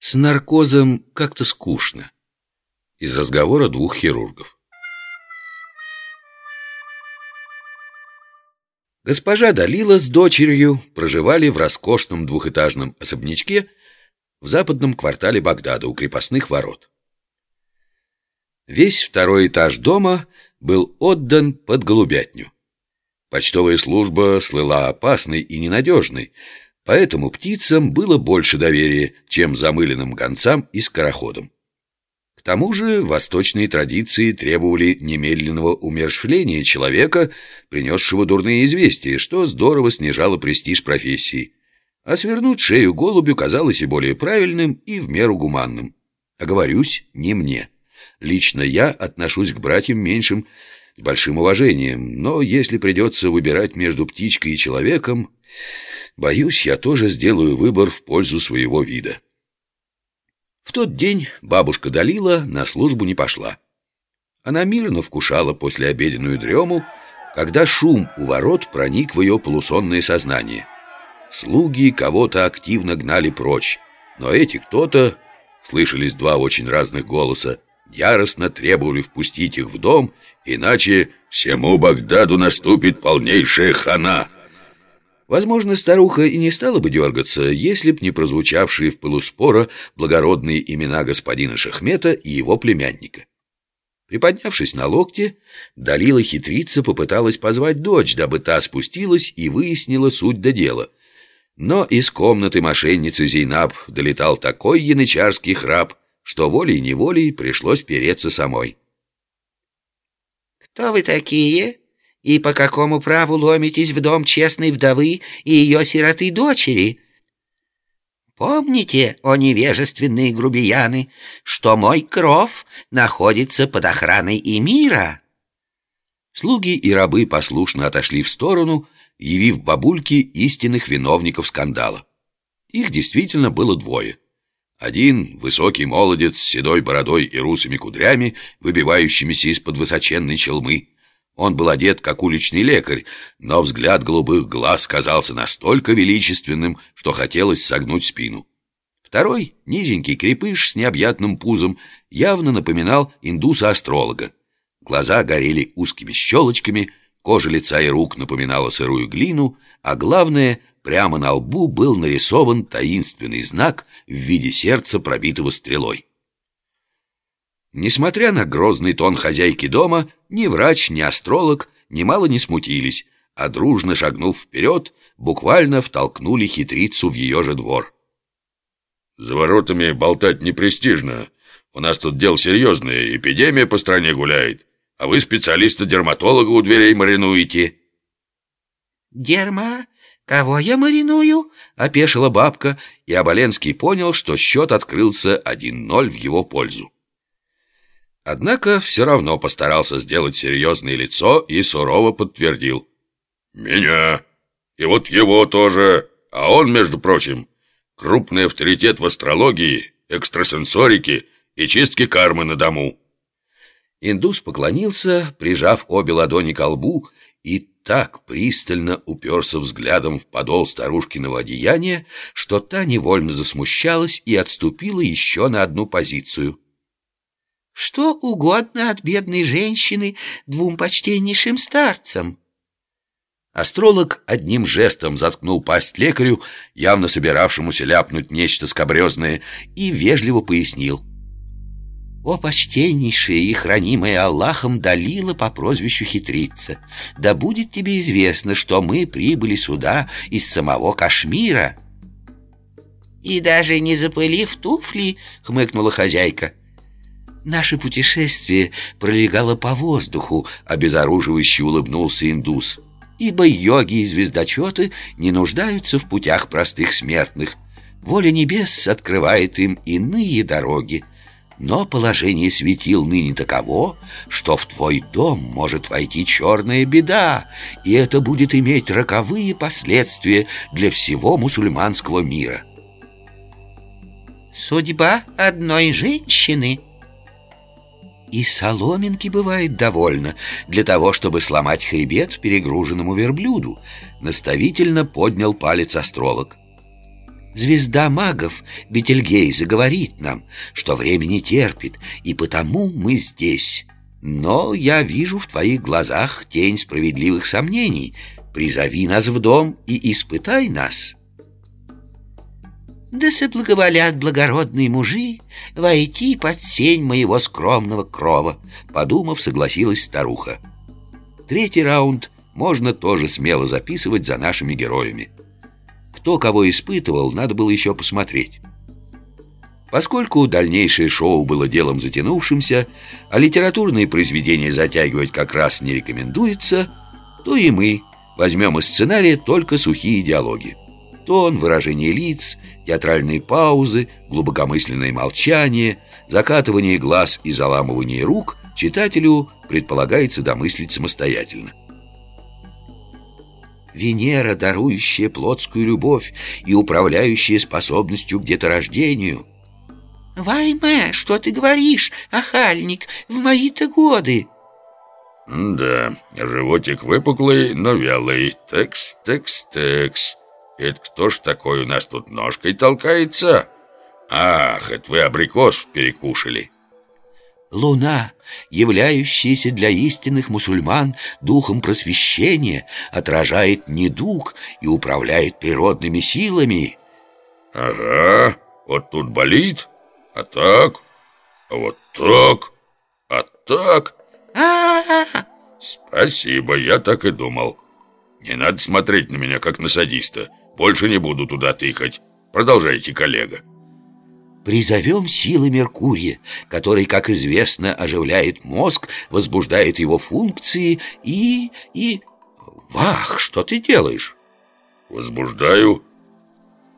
С наркозом как-то скучно. Из разговора двух хирургов. Госпожа Далила с дочерью проживали в роскошном двухэтажном особнячке в западном квартале Багдада у крепостных ворот. Весь второй этаж дома был отдан под голубятню. Почтовая служба слыла опасной и ненадежной, поэтому птицам было больше доверия, чем замыленным гонцам и скороходам. К тому же восточные традиции требовали немедленного умершвления человека, принесшего дурные известия, что здорово снижало престиж профессии. А свернуть шею голубю казалось и более правильным, и в меру гуманным. Оговорюсь, не мне. Лично я отношусь к братьям меньшим с большим уважением, но если придется выбирать между птичкой и человеком, боюсь, я тоже сделаю выбор в пользу своего вида. В тот день бабушка Далила на службу не пошла. Она мирно вкушала послеобеденную дрему, когда шум у ворот проник в ее полусонное сознание. Слуги кого-то активно гнали прочь, но эти кто-то, слышались два очень разных голоса, яростно требовали впустить их в дом, иначе всему Багдаду наступит полнейшая хана. Возможно, старуха и не стала бы дергаться, если б не прозвучавшие в пылу спора благородные имена господина Шахмета и его племянника. Приподнявшись на локте, Далила хитрица попыталась позвать дочь, дабы та спустилась и выяснила суть до дела. Но из комнаты мошенницы Зейнаб долетал такой янычарский храп, что волей-неволей пришлось переться самой. «Кто вы такие? И по какому праву ломитесь в дом честной вдовы и ее сироты дочери?» Помните, о невежественные грубияны, что мой кров находится под охраной эмира?» Слуги и рабы послушно отошли в сторону, явив бабульке истинных виновников скандала. Их действительно было двое. Один — высокий молодец с седой бородой и русыми кудрями, выбивающимися из-под высоченной челмы. Он был одет, как уличный лекарь, но взгляд голубых глаз казался настолько величественным, что хотелось согнуть спину. Второй, низенький крепыш с необъятным пузом, явно напоминал индуса-астролога. Глаза горели узкими щелочками, кожа лица и рук напоминала сырую глину, а главное, Прямо на лбу был нарисован таинственный знак в виде сердца, пробитого стрелой. Несмотря на грозный тон хозяйки дома, ни врач, ни астролог немало не смутились, а дружно шагнув вперед, буквально втолкнули хитрицу в ее же двор. «За воротами болтать не престижно. У нас тут дело серьезное, эпидемия по стране гуляет, а вы специалиста-дерматолога у дверей маринуете». «Дерма? «Кого я мариную?» — опешила бабка, и Оболенский понял, что счет открылся 1-0 в его пользу. Однако все равно постарался сделать серьезное лицо и сурово подтвердил. «Меня. И вот его тоже. А он, между прочим, крупный авторитет в астрологии, экстрасенсорике и чистке кармы на дому». Индус поклонился, прижав обе ладони к лбу, и так пристально уперся взглядом в подол старушкиного одеяния, что та невольно засмущалась и отступила еще на одну позицию. «Что угодно от бедной женщины двум почтеннейшим старцам». Астролог одним жестом заткнул пасть лекарю, явно собиравшемуся ляпнуть нечто скобрезное, и вежливо пояснил. О, почтеннейшая и хранимая Аллахом Далила по прозвищу Хитрица, да будет тебе известно, что мы прибыли сюда из самого Кашмира. И даже не запылив туфли, хмыкнула хозяйка. Наше путешествие пролегало по воздуху, обезоруживающе улыбнулся индус. Ибо йоги и звездочеты не нуждаются в путях простых смертных. Воля небес открывает им иные дороги — но положение светил ныне таково, что в твой дом может войти черная беда, и это будет иметь роковые последствия для всего мусульманского мира. Судьба одной женщины и соломинки бывает довольно для того, чтобы сломать хребет перегруженному верблюду, наставительно поднял палец астролог. Звезда магов Бетельгейза говорит нам, что время не терпит, и потому мы здесь. Но я вижу в твоих глазах тень справедливых сомнений. Призови нас в дом и испытай нас». Да соблаговолят благородные мужи войти под сень моего скромного крова, подумав, согласилась старуха. Третий раунд можно тоже смело записывать за нашими героями. Кто кого испытывал, надо было еще посмотреть. Поскольку дальнейшее шоу было делом затянувшимся, а литературные произведения затягивать как раз не рекомендуется, то и мы возьмем из сценария только сухие диалоги тон, выражение лиц, театральные паузы, глубокомысленное молчание, закатывание глаз и заламывание рук читателю предполагается домыслить самостоятельно. Венера, дарующая плотскую любовь и управляющая способностью к деторождению. «Вайме, что ты говоришь, ахальник, в мои-то годы?» «Да, животик выпуклый, но вялый. Текс, текс, текс. Это кто ж такой у нас тут ножкой толкается? Ах, это вы абрикос перекушали. Луна, являющаяся для истинных мусульман духом просвещения, отражает недуг и управляет природными силами. Ага, вот тут болит, а так, а вот так, а так. А, -а, -а. Спасибо, я так и думал. Не надо смотреть на меня, как на садиста. Больше не буду туда тыкать. Продолжайте, коллега. Призовем силы Меркурия, который, как известно, оживляет мозг, возбуждает его функции и... и... Вах, что ты делаешь? Возбуждаю.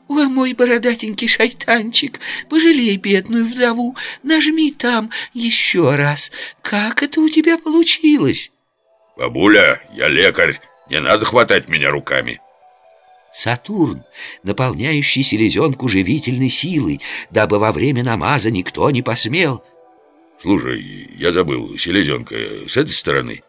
О, мой бородатенький шайтанчик, пожалей бедную вдову, нажми там еще раз. Как это у тебя получилось? Бабуля, я лекарь, не надо хватать меня руками. Сатурн, наполняющий селезенку живительной силой, дабы во время намаза никто не посмел. Слушай, я забыл, селезенка с этой стороны?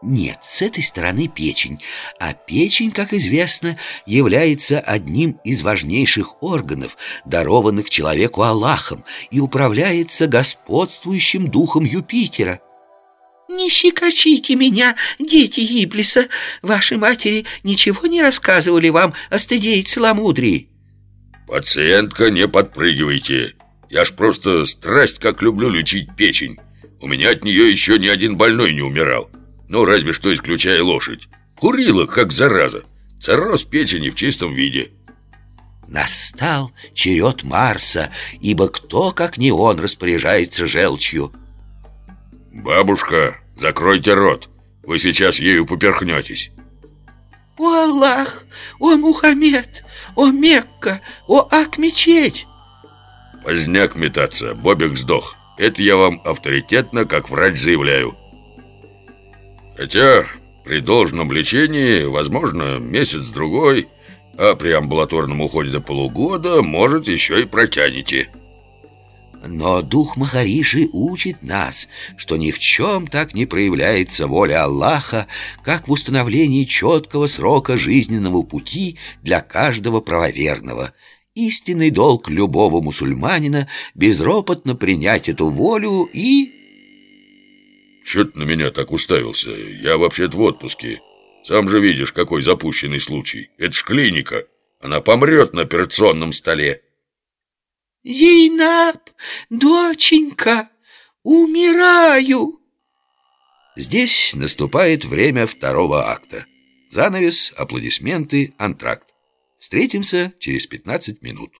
Нет, с этой стороны печень, а печень, как известно, является одним из важнейших органов, дарованных человеку Аллахом, и управляется господствующим духом Юпитера. «Не щекочите меня, дети Иблиса! Ваши матери ничего не рассказывали вам о стыде и целомудрии?» «Пациентка, не подпрыгивайте! Я ж просто страсть как люблю лечить печень. У меня от нее еще ни один больной не умирал. Ну, разве что исключая лошадь. Курила, как зараза. Цирроз печени в чистом виде». Настал черед Марса, ибо кто, как не он, распоряжается желчью. «Бабушка, закройте рот. Вы сейчас ею поперхнетесь». «О Аллах! О Мухаммед! О Мекка! О Ак-мечеть!» Поздняк метаться, Бобик сдох. Это я вам авторитетно, как врач, заявляю. Хотя при должном лечении, возможно, месяц-другой, а при амбулаторном уходе до полугода, может, еще и протянете. Но дух Махариши учит нас, что ни в чем так не проявляется воля Аллаха, как в установлении четкого срока жизненного пути для каждого правоверного. Истинный долг любого мусульманина безропотно принять эту волю и... Чё ты на меня так уставился? Я вообще-то в отпуске. Сам же видишь, какой запущенный случай. Это ж клиника. Она помрет на операционном столе. Зейнаб, доченька, умираю!» Здесь наступает время второго акта. Занавес, аплодисменты, антракт. Встретимся через 15 минут.